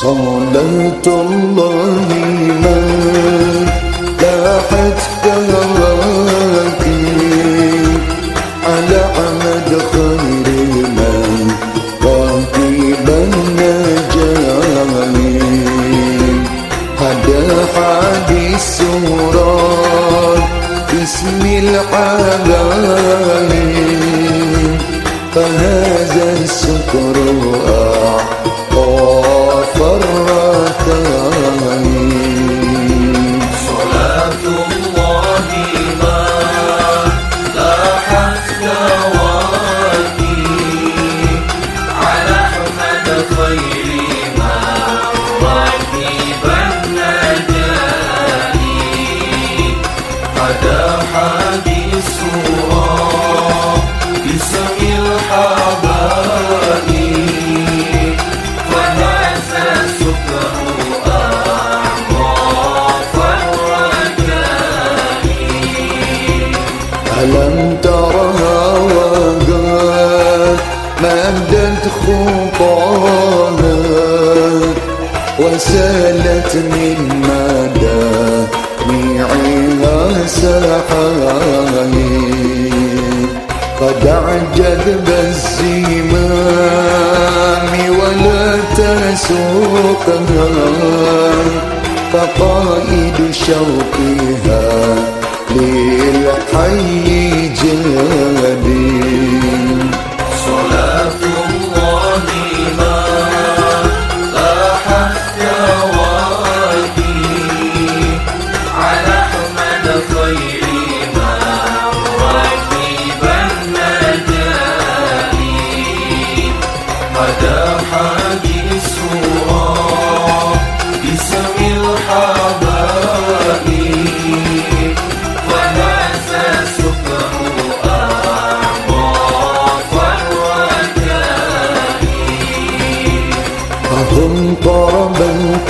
صلاة الله ما لاحت كواكب على عمد خير من راتب النجاني هذا حديث سورة باسم العالمين فهذا السكر وسالت من مدى ميعها سحاي قد عجب الزمام ولا تسوقها. فقائد شوقي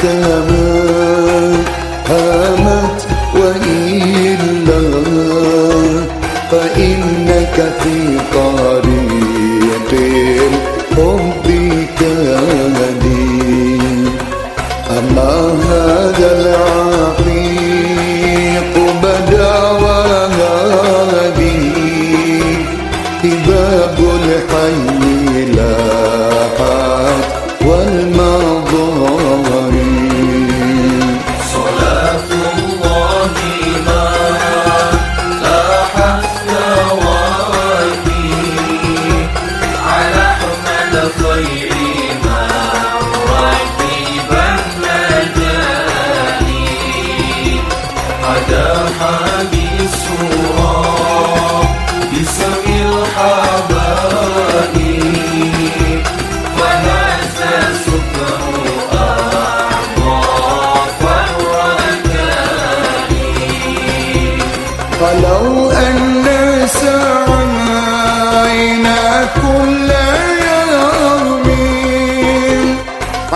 الدماء هامت وإلا فإنك في قارئ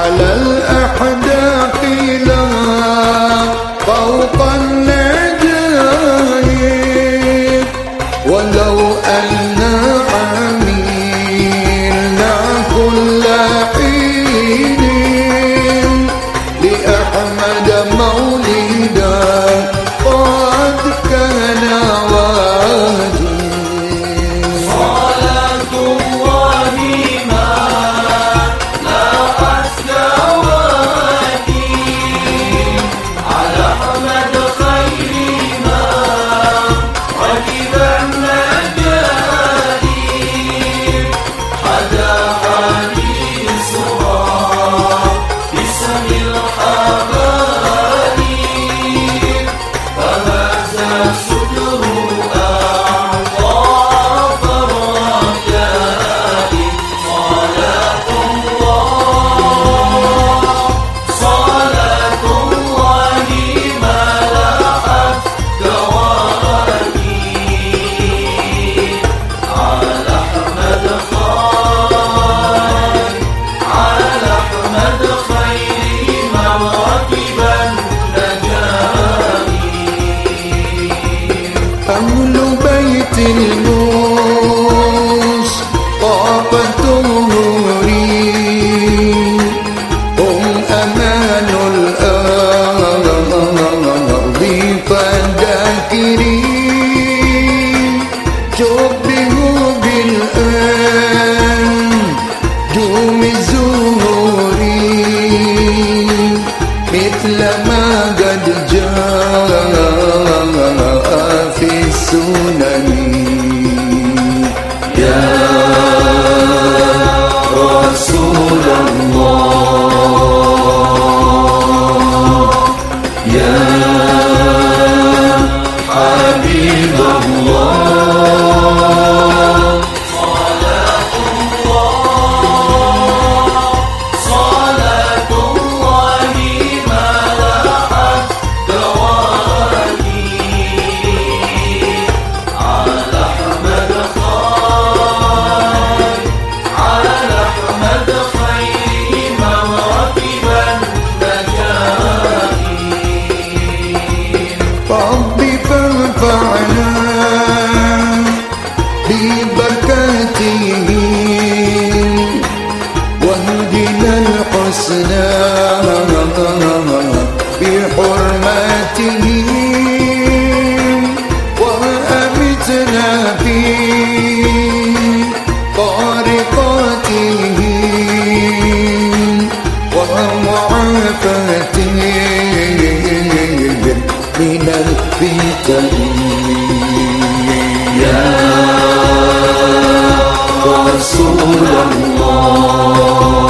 على الأحد أهل بيت المؤمنين الحسنى بحرمته. وأمتنا في طارقاته. ومعافاته من الفتن. يا رسول الله.